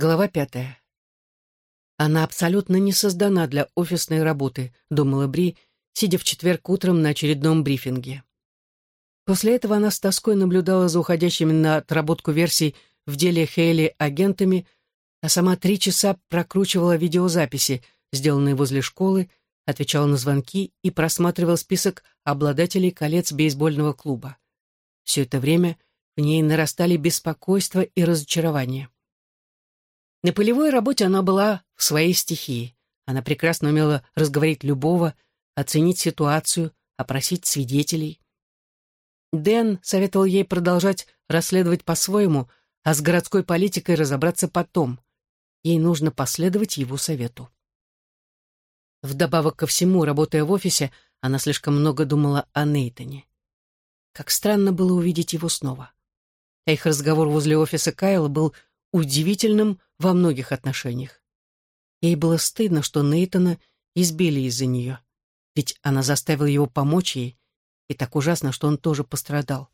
Глава пятая. Она абсолютно не создана для офисной работы, думала Бри, сидя в четверг утром на очередном брифинге. После этого она с тоской наблюдала за уходящими на отработку версий в деле Хейли агентами, а сама три часа прокручивала видеозаписи, сделанные возле школы, отвечала на звонки и просматривала список обладателей колец бейсбольного клуба. Все это время в ней нарастали беспокойство и разочарование. На полевой работе она была в своей стихии. Она прекрасно умела разговорить любого, оценить ситуацию, опросить свидетелей. Дэн советовал ей продолжать расследовать по-своему, а с городской политикой разобраться потом. Ей нужно последовать его совету. Вдобавок ко всему, работая в офисе, она слишком много думала о Нейтоне. Как странно было увидеть его снова. Их разговор возле офиса Кайла был удивительным во многих отношениях. Ей было стыдно, что Нейтона избили из-за нее, ведь она заставила его помочь ей, и так ужасно, что он тоже пострадал.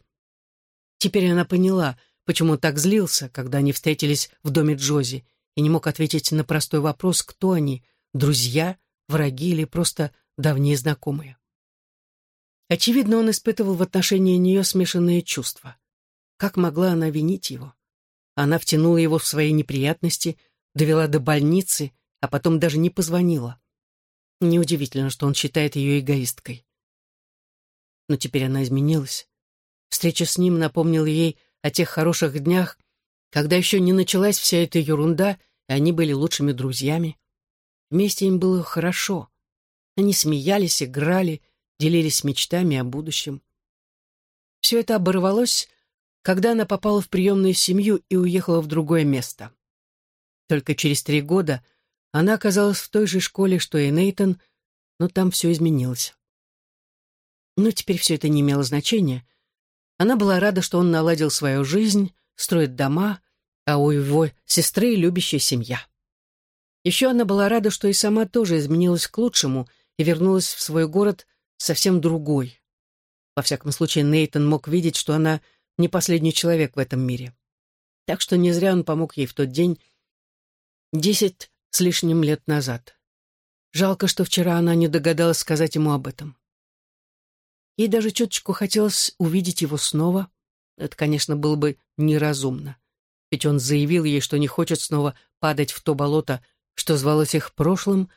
Теперь она поняла, почему он так злился, когда они встретились в доме Джози, и не мог ответить на простой вопрос, кто они, друзья, враги или просто давние знакомые. Очевидно, он испытывал в отношении нее смешанные чувства. Как могла она винить его? Она втянула его в свои неприятности, довела до больницы, а потом даже не позвонила. Неудивительно, что он считает ее эгоисткой. Но теперь она изменилась. Встреча с ним напомнила ей о тех хороших днях, когда еще не началась вся эта ерунда, и они были лучшими друзьями. Вместе им было хорошо. Они смеялись, играли, делились мечтами о будущем. Все это оборвалось когда она попала в приемную семью и уехала в другое место. Только через три года она оказалась в той же школе, что и Нейтон, но там все изменилось. Но теперь все это не имело значения. Она была рада, что он наладил свою жизнь, строит дома, а у его сестры любящая семья. Еще она была рада, что и сама тоже изменилась к лучшему и вернулась в свой город совсем другой. Во всяком случае, Нейтон мог видеть, что она не последний человек в этом мире. Так что не зря он помог ей в тот день, десять с лишним лет назад. Жалко, что вчера она не догадалась сказать ему об этом. Ей даже чуточку хотелось увидеть его снова. Это, конечно, было бы неразумно. Ведь он заявил ей, что не хочет снова падать в то болото, что звалось их прошлым,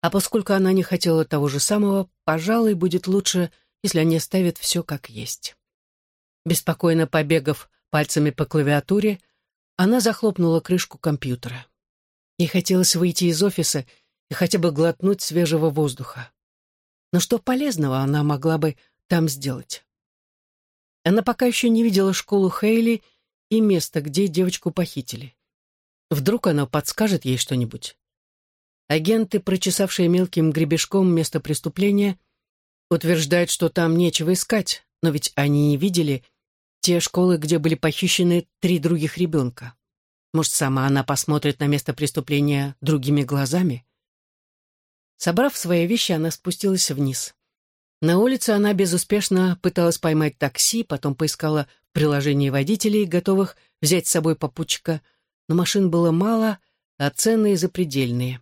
а поскольку она не хотела того же самого, пожалуй, будет лучше, если они оставят все как есть. Беспокойно побегав пальцами по клавиатуре, она захлопнула крышку компьютера. Ей хотелось выйти из офиса и хотя бы глотнуть свежего воздуха. Но что полезного она могла бы там сделать? Она пока еще не видела школу Хейли и место, где девочку похитили. Вдруг она подскажет ей что-нибудь. Агенты, прочесавшие мелким гребешком место преступления, утверждают, что там нечего искать, но ведь они не видели те школы, где были похищены три других ребенка. Может, сама она посмотрит на место преступления другими глазами? Собрав свои вещи, она спустилась вниз. На улице она безуспешно пыталась поймать такси, потом поискала в приложении водителей, готовых взять с собой попутчика, но машин было мало, а цены запредельные.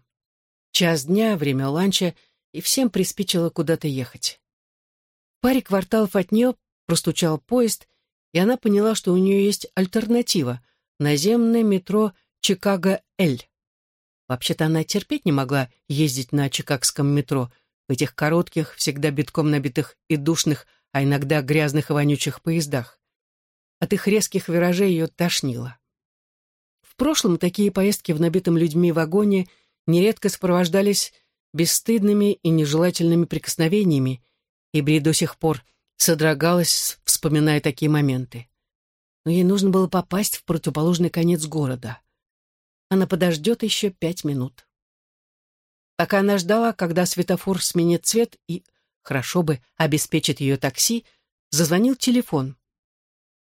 Час дня, время ланча, и всем приспичило куда-то ехать паре кварталов от нее простучал поезд, и она поняла, что у нее есть альтернатива — наземное метро Чикаго-Эль. Вообще-то она терпеть не могла ездить на чикагском метро, в этих коротких, всегда битком набитых и душных, а иногда грязных и вонючих поездах. От их резких виражей ее тошнило. В прошлом такие поездки в набитом людьми вагоне нередко сопровождались бесстыдными и нежелательными прикосновениями, и Бри до сих пор содрогалась, вспоминая такие моменты. Но ей нужно было попасть в противоположный конец города. Она подождет еще пять минут. Пока она ждала, когда светофор сменит цвет и, хорошо бы, обеспечит ее такси, зазвонил телефон.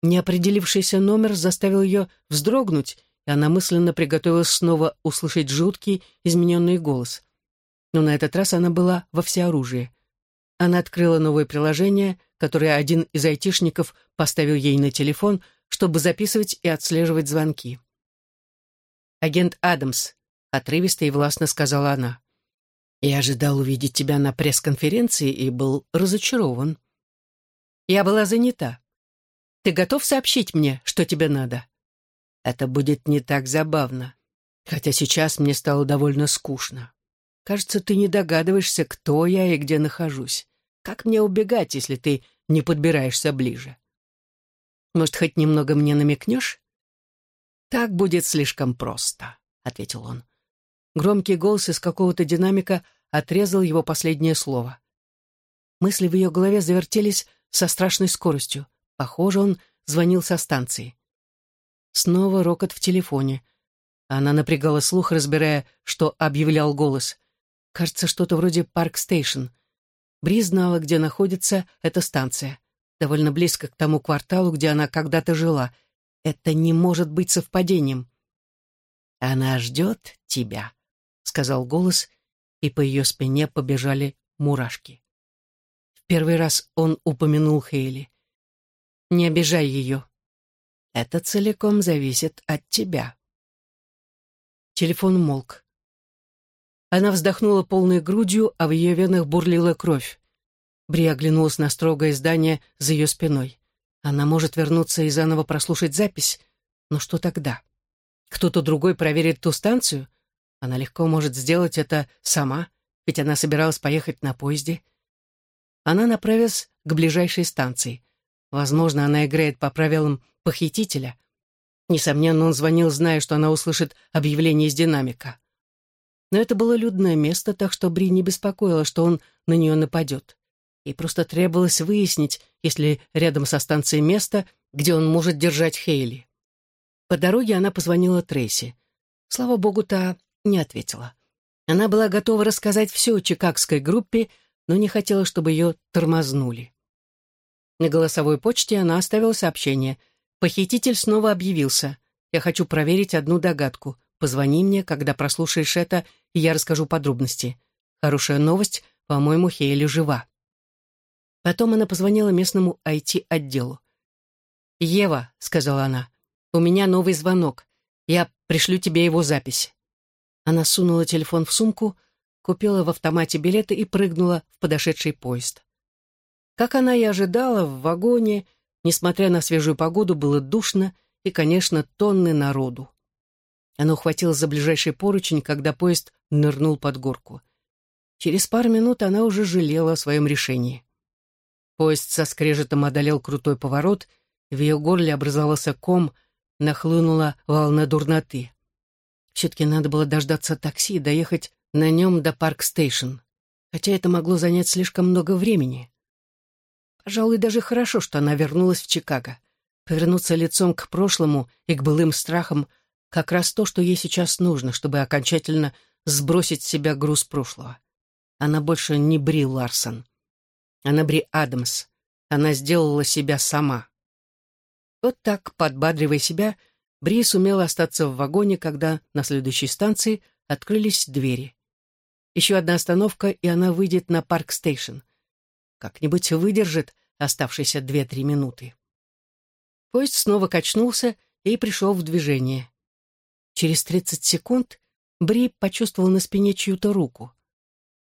Неопределившийся номер заставил ее вздрогнуть, и она мысленно приготовилась снова услышать жуткий, измененный голос. Но на этот раз она была во всеоружии. Она открыла новое приложение, которое один из айтишников поставил ей на телефон, чтобы записывать и отслеживать звонки. агент Адамс», — отрывисто и властно сказала она. «Я ожидал увидеть тебя на пресс-конференции и был разочарован». «Я была занята. Ты готов сообщить мне, что тебе надо?» «Это будет не так забавно, хотя сейчас мне стало довольно скучно. Кажется, ты не догадываешься, кто я и где нахожусь. Как мне убегать, если ты не подбираешься ближе?» «Может, хоть немного мне намекнешь?» «Так будет слишком просто», — ответил он. Громкий голос из какого-то динамика отрезал его последнее слово. Мысли в ее голове завертелись со страшной скоростью. Похоже, он звонил со станции. Снова рокот в телефоне. Она напрягала слух, разбирая, что объявлял голос. Кажется, что-то вроде Парк-стейшн. Бри знала, где находится эта станция. Довольно близко к тому кварталу, где она когда-то жила — это не может быть совпадением. «Она ждет тебя», — сказал голос, и по ее спине побежали мурашки. В первый раз он упомянул Хейли. «Не обижай ее. Это целиком зависит от тебя». Телефон молк. Она вздохнула полной грудью, а в ее венах бурлила кровь. Бри оглянулась на строгое здание за ее спиной. Она может вернуться и заново прослушать запись, но что тогда? Кто-то другой проверит ту станцию? Она легко может сделать это сама, ведь она собиралась поехать на поезде. Она направилась к ближайшей станции. Возможно, она играет по правилам похитителя. Несомненно, он звонил, зная, что она услышит объявление из динамика. Но это было людное место, так что Бри не беспокоила, что он на нее нападет и просто требовалось выяснить, есть ли рядом со станцией место, где он может держать Хейли. По дороге она позвонила Трейси. Слава богу, та не ответила. Она была готова рассказать все чикагской группе, но не хотела, чтобы ее тормознули. На голосовой почте она оставила сообщение. «Похититель снова объявился. Я хочу проверить одну догадку. Позвони мне, когда прослушаешь это, и я расскажу подробности. Хорошая новость, по-моему, Хейли жива». Потом она позвонила местному IT-отделу. «Ева», — сказала она, — «у меня новый звонок. Я пришлю тебе его запись». Она сунула телефон в сумку, купила в автомате билеты и прыгнула в подошедший поезд. Как она и ожидала, в вагоне, несмотря на свежую погоду, было душно и, конечно, тонны народу. Она ухватилась за ближайший поручень, когда поезд нырнул под горку. Через пару минут она уже жалела о своем решении. Поезд со скрежетом одолел крутой поворот, в ее горле образовался ком, нахлынула волна дурноты. Все-таки надо было дождаться такси и доехать на нем до Парк-стейшн, хотя это могло занять слишком много времени. Пожалуй, даже хорошо, что она вернулась в Чикаго. Повернуться лицом к прошлому и к былым страхам — как раз то, что ей сейчас нужно, чтобы окончательно сбросить с себя груз прошлого. Она больше не Бри Ларсон. Она Бри Адамс. Она сделала себя сама. Вот так, подбадривая себя, Бри сумела остаться в вагоне, когда на следующей станции открылись двери. Еще одна остановка, и она выйдет на Парк-стейшн. Как-нибудь выдержит оставшиеся две-три минуты. Поезд снова качнулся и пришел в движение. Через тридцать секунд Бри почувствовал на спине чью-то руку.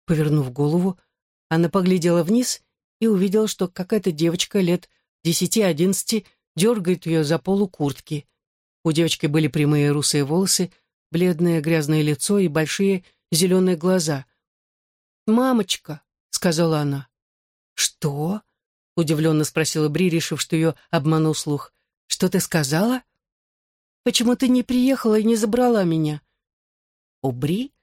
Повернув голову, она поглядела вниз и увидел, что какая-то девочка лет десяти-одиннадцати дергает ее за полу куртки. У девочки были прямые русые волосы, бледное грязное лицо и большие зеленые глаза. «Мамочка», — сказала она. «Что?» — удивленно спросила Бри, решив, что ее обманул слух. «Что ты сказала?» «Почему ты не приехала и не забрала меня?» У Бри,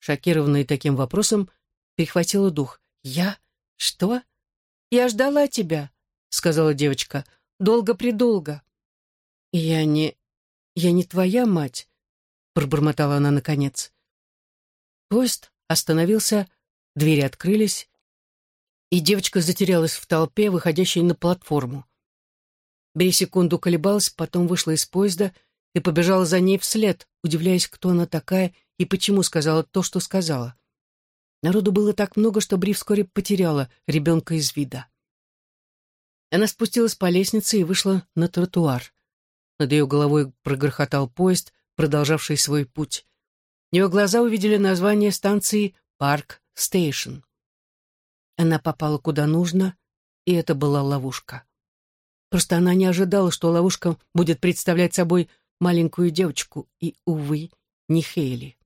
шокированная таким вопросом, перехватила дух. «Я? Что?» «Я ждала тебя», — сказала девочка, — «долго-предолго». «Я не... я не твоя мать», — пробормотала она наконец. Поезд остановился, двери открылись, и девочка затерялась в толпе, выходящей на платформу. Бри секунду колебалась, потом вышла из поезда и побежала за ней вслед, удивляясь, кто она такая и почему сказала то, что сказала. Народу было так много, что Бри вскоре потеряла ребенка из вида. Она спустилась по лестнице и вышла на тротуар. Над ее головой прогрохотал поезд, продолжавший свой путь. Ее глаза увидели название станции «Парк-стейшн». Она попала куда нужно, и это была ловушка. Просто она не ожидала, что ловушка будет представлять собой маленькую девочку, и, увы, не Хейли.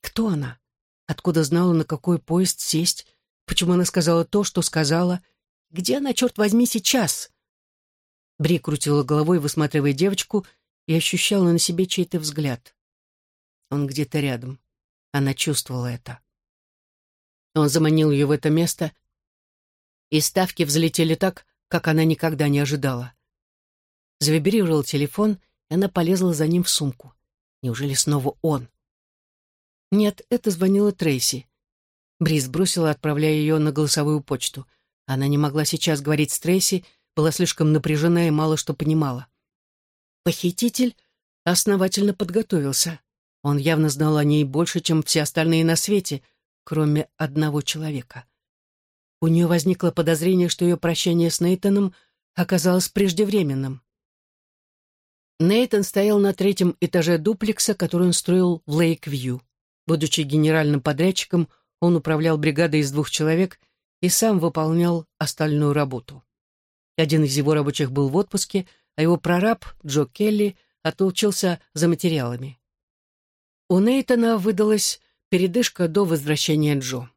Кто она? Откуда знала, на какой поезд сесть? Почему она сказала то, что сказала? Где она, черт возьми, сейчас? Бри крутила головой, высматривая девочку, и ощущала на себе чей-то взгляд. Он где-то рядом. Она чувствовала это. Он заманил ее в это место, и ставки взлетели так, как она никогда не ожидала. Завибрировал телефон, она полезла за ним в сумку. Неужели снова он? Нет, это звонила Трейси. Бриз бросила, отправляя ее на голосовую почту. Она не могла сейчас говорить с Трейси, была слишком напряжена и мало что понимала. Похититель основательно подготовился. Он явно знал о ней больше, чем все остальные на свете, кроме одного человека. У нее возникло подозрение, что ее прощание с Нейтаном оказалось преждевременным. Нейтан стоял на третьем этаже дуплекса, который он строил в Лейк-Вью. Будучи генеральным подрядчиком, он управлял бригадой из двух человек и сам выполнял остальную работу. Один из его рабочих был в отпуске, а его прораб, Джо Келли, отлучился за материалами. У Нейтана выдалась передышка до возвращения Джо.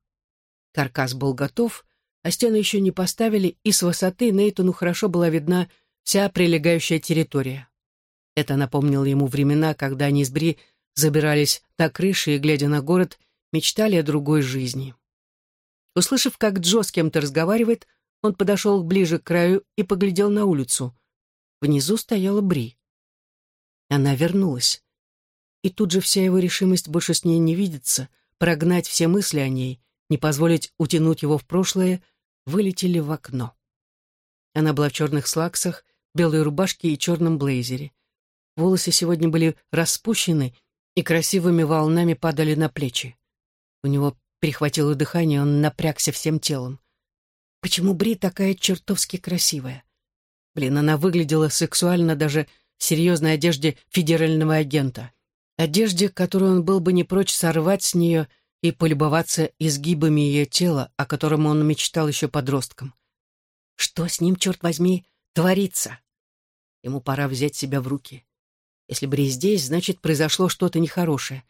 Каркас был готов, а стены еще не поставили, и с высоты Нейтану хорошо была видна вся прилегающая территория. Это напомнило ему времена, когда они с Бри забирались на крыши и, глядя на город, мечтали о другой жизни. Услышав, как Джо с кем-то разговаривает, он подошел ближе к краю и поглядел на улицу. Внизу стояла Бри. Она вернулась. И тут же вся его решимость больше с ней не видеться, прогнать все мысли о ней, не позволить утянуть его в прошлое, вылетели в окно. Она была в черных слаксах, белой рубашке и черном блейзере. Волосы сегодня были распущены и красивыми волнами падали на плечи. У него перехватило дыхание, он напрягся всем телом. Почему Бри такая чертовски красивая? Блин, она выглядела сексуально даже в серьезной одежде федерального агента. Одежде, которую он был бы не прочь сорвать с нее и полюбоваться изгибами ее тела, о котором он мечтал еще подростком. Что с ним, черт возьми, творится? Ему пора взять себя в руки. Если Бри здесь, значит, произошло что-то нехорошее.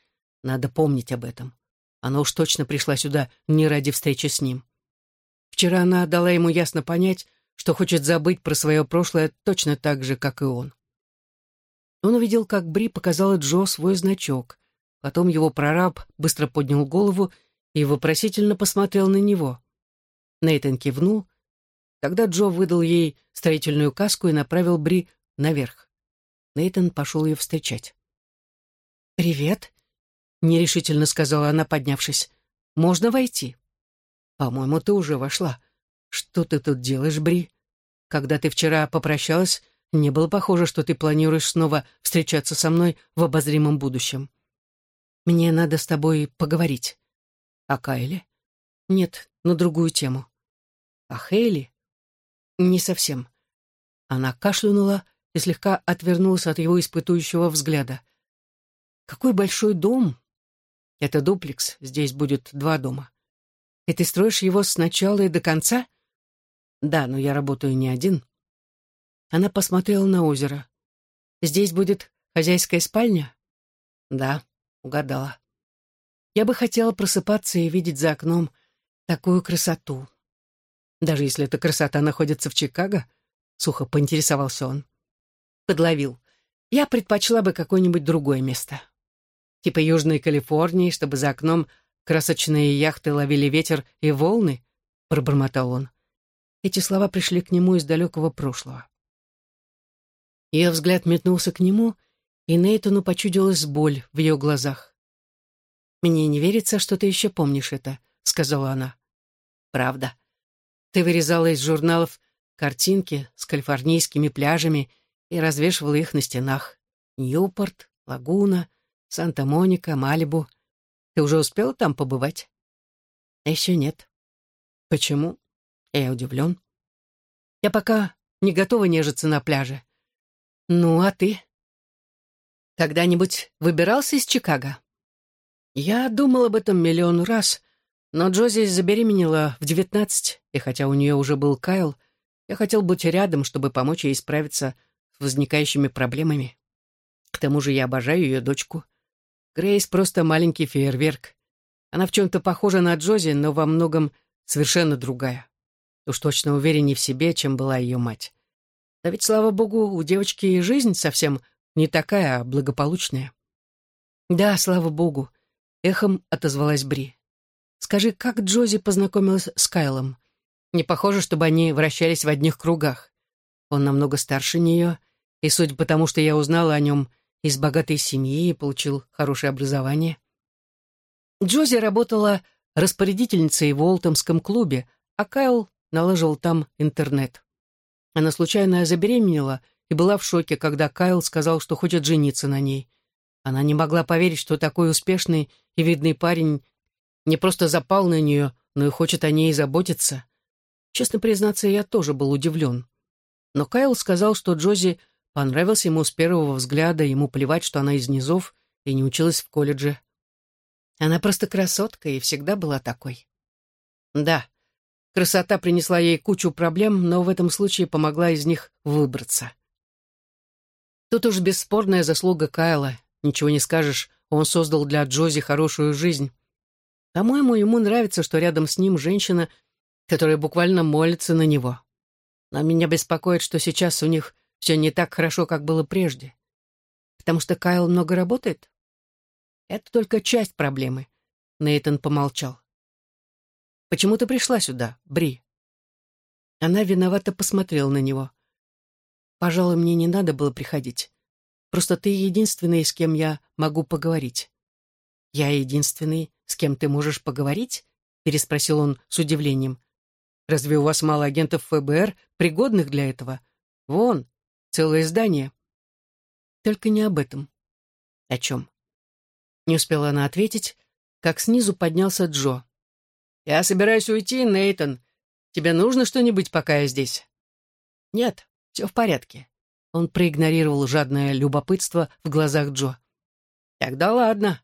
Надо помнить об этом. Она уж точно пришла сюда не ради встречи с ним. Вчера она дала ему ясно понять, что хочет забыть про свое прошлое точно так же, как и он. Он увидел, как Бри показала Джо свой значок. Потом его прораб быстро поднял голову и вопросительно посмотрел на него. Нейтан кивнул. Тогда Джо выдал ей строительную каску и направил Бри наверх. Нейтан пошел ее встречать. «Привет», — нерешительно сказала она, поднявшись. «Можно войти?» «По-моему, ты уже вошла. Что ты тут делаешь, Бри? Когда ты вчера попрощалась, не было похоже, что ты планируешь снова встречаться со мной в обозримом будущем. Мне надо с тобой поговорить». «О Кайле?» «Нет, на другую тему». «О Хейли?» «Не совсем». Она кашлянула, и слегка отвернулся от его испытующего взгляда. «Какой большой дом!» «Это дуплекс, здесь будет два дома. И ты строишь его сначала и до конца?» «Да, но я работаю не один». Она посмотрела на озеро. «Здесь будет хозяйская спальня?» «Да, угадала. Я бы хотела просыпаться и видеть за окном такую красоту. Даже если эта красота находится в Чикаго?» — сухо поинтересовался он подловил. Я предпочла бы какое-нибудь другое место. Типа Южной Калифорнии, чтобы за окном красочные яхты ловили ветер и волны, пробормотал он. Эти слова пришли к нему из далекого прошлого. Ее взгляд метнулся к нему, и Нейтану почудилась боль в ее глазах. «Мне не верится, что ты еще помнишь это», — сказала она. «Правда. Ты вырезала из журналов картинки с калифорнийскими пляжами и развешивала их на стенах. Ньюпорт, Лагуна, Санта-Моника, Малибу. Ты уже успела там побывать? Еще нет. Почему? Я удивлен. Я пока не готова нежиться на пляже. Ну, а ты? когда-нибудь выбирался из Чикаго?» Я думал об этом миллион раз, но Джози забеременела в девятнадцать, и хотя у нее уже был Кайл, я хотел быть рядом, чтобы помочь ей справиться с возникающими проблемами. К тому же я обожаю ее дочку. Грейс просто маленький фейерверк. Она в чем-то похожа на Джози, но во многом совершенно другая. Уж точно увереннее в себе, чем была ее мать. Да ведь, слава богу, у девочки и жизнь совсем не такая, а благополучная. Да, слава богу, эхом отозвалась Бри. Скажи, как Джози познакомилась с Кайлом? Не похоже, чтобы они вращались в одних кругах. Он намного старше нее, и, судя по тому, что я узнала о нем из богатой семьи и получил хорошее образование. Джози работала распорядительницей в Уолтомском клубе, а Кайл налаживал там интернет. Она случайно забеременела и была в шоке, когда Кайл сказал, что хочет жениться на ней. Она не могла поверить, что такой успешный и видный парень не просто запал на нее, но и хочет о ней заботиться. Честно признаться, я тоже был удивлен. Но Кайл сказал, что Джози понравился ему с первого взгляда, ему плевать, что она из низов и не училась в колледже. Она просто красотка и всегда была такой. Да, красота принесла ей кучу проблем, но в этом случае помогла из них выбраться. Тут уж бесспорная заслуга Кайла. Ничего не скажешь, он создал для Джози хорошую жизнь. По-моему, ему нравится, что рядом с ним женщина, которая буквально молится на него. Но меня беспокоит, что сейчас у них все не так хорошо, как было прежде. Потому что Кайл много работает? Это только часть проблемы. Нейтон помолчал. «Почему ты пришла сюда, Бри?» Она виновато посмотрела на него. «Пожалуй, мне не надо было приходить. Просто ты единственный, с кем я могу поговорить». «Я единственный, с кем ты можешь поговорить?» переспросил он с удивлением. «Разве у вас мало агентов ФБР, пригодных для этого? Вон, целое здание». «Только не об этом». «О чем?» Не успела она ответить, как снизу поднялся Джо. «Я собираюсь уйти, Нейтон. Тебе нужно что-нибудь, пока я здесь?» «Нет, все в порядке». Он проигнорировал жадное любопытство в глазах Джо. «Тогда ладно».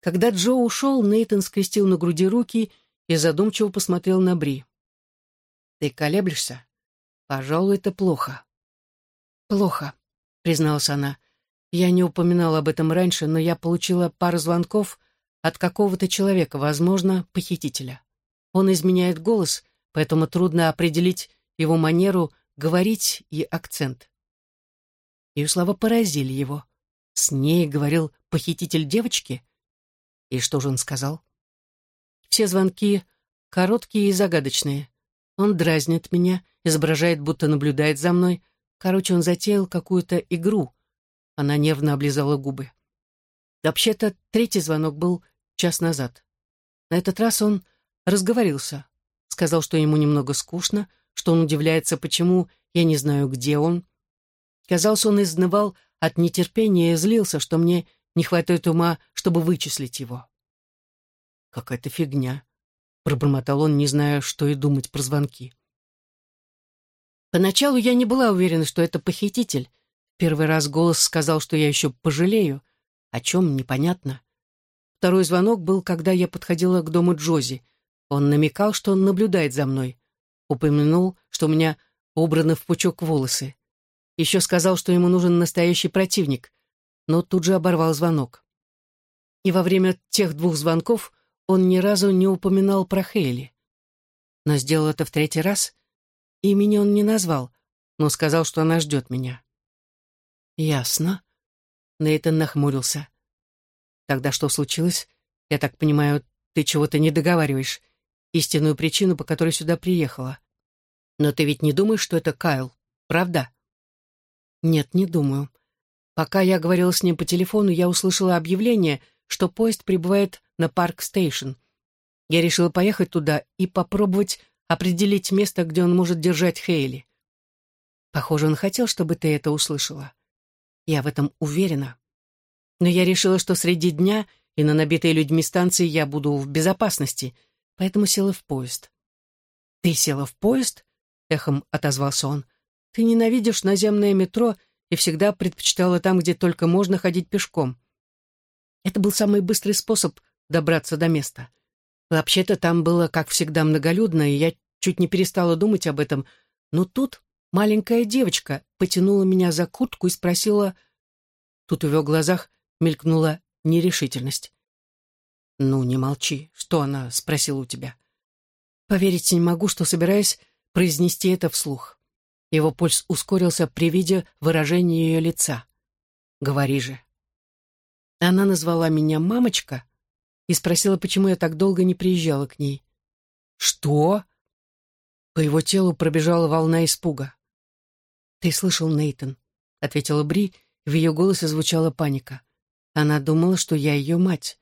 Когда Джо ушел, Нейтон скрестил на груди руки и задумчиво посмотрел на Бри. «Ты колеблешься? Пожалуй, это плохо». «Плохо», — призналась она. Я не упоминал об этом раньше, но я получила пару звонков от какого-то человека, возможно, похитителя. Он изменяет голос, поэтому трудно определить его манеру говорить и акцент. Ее слова поразили его. С ней говорил похититель девочки? И что же он сказал? Все звонки короткие и загадочные. Он дразнит меня, изображает, будто наблюдает за мной. Короче, он затеял какую-то игру — она нервно облизала губы. Вообще-то, третий звонок был час назад. На этот раз он разговорился. Сказал, что ему немного скучно, что он удивляется, почему я не знаю, где он. Казалось, он изнывал от нетерпения и злился, что мне не хватает ума, чтобы вычислить его. «Какая-то фигня», — пробормотал он, не зная, что и думать про звонки. Поначалу я не была уверена, что это похититель, Первый раз голос сказал, что я еще пожалею. О чем, непонятно. Второй звонок был, когда я подходила к дому Джози. Он намекал, что он наблюдает за мной. Упомянул, что у меня убраны в пучок волосы. Еще сказал, что ему нужен настоящий противник, но тут же оборвал звонок. И во время тех двух звонков он ни разу не упоминал про Хейли. Но сделал это в третий раз. Имени он не назвал, но сказал, что она ждет меня. «Ясно». Нейтан нахмурился. «Тогда что случилось? Я так понимаю, ты чего-то не договариваешь. Истинную причину, по которой сюда приехала. Но ты ведь не думаешь, что это Кайл, правда?» «Нет, не думаю. Пока я говорила с ним по телефону, я услышала объявление, что поезд прибывает на Парк-стейшн. Я решила поехать туда и попробовать определить место, где он может держать Хейли. Похоже, он хотел, чтобы ты это услышала. Я в этом уверена. Но я решила, что среди дня и на набитой людьми станции я буду в безопасности, поэтому села в поезд. «Ты села в поезд?» — эхом отозвался он. «Ты ненавидишь наземное метро и всегда предпочитала там, где только можно ходить пешком. Это был самый быстрый способ добраться до места. Вообще-то там было, как всегда, многолюдно, и я чуть не перестала думать об этом, но тут маленькая девочка потянула меня за куртку и спросила... Тут в ее глазах мелькнула нерешительность. «Ну, не молчи. Что она спросила у тебя?» Поверить не могу, что собираюсь произнести это вслух. Его пульс ускорился при виде выражения ее лица. «Говори же». Она назвала меня «мамочка» и спросила, почему я так долго не приезжала к ней. «Что?» По его телу пробежала волна испуга. «Ты слышал, Нейтон», — ответила Бри, в ее голосе звучала паника. Она думала, что я ее мать.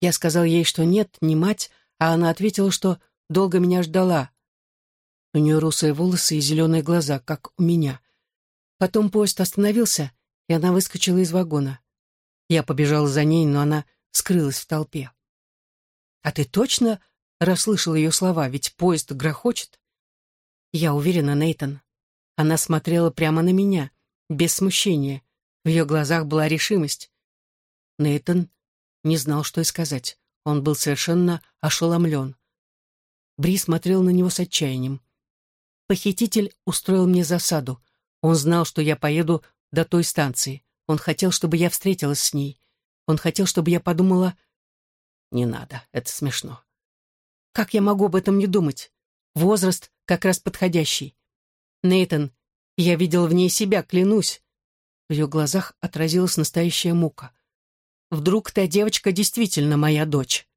Я сказал ей, что нет, не мать, а она ответила, что долго меня ждала. У нее русые волосы и зеленые глаза, как у меня. Потом поезд остановился, и она выскочила из вагона. Я побежал за ней, но она скрылась в толпе. «А ты точно расслышал ее слова, ведь поезд грохочет?» «Я уверена, Нейтон. Она смотрела прямо на меня, без смущения. В ее глазах была решимость. Нейтон не знал, что и сказать. Он был совершенно ошеломлен. Бри смотрел на него с отчаянием. Похититель устроил мне засаду. Он знал, что я поеду до той станции. Он хотел, чтобы я встретилась с ней. Он хотел, чтобы я подумала... Не надо, это смешно. Как я могу об этом не думать? Возраст как раз подходящий. Нейтан, я видел в ней себя, клянусь. В ее глазах отразилась настоящая мука. Вдруг та девочка действительно моя дочь?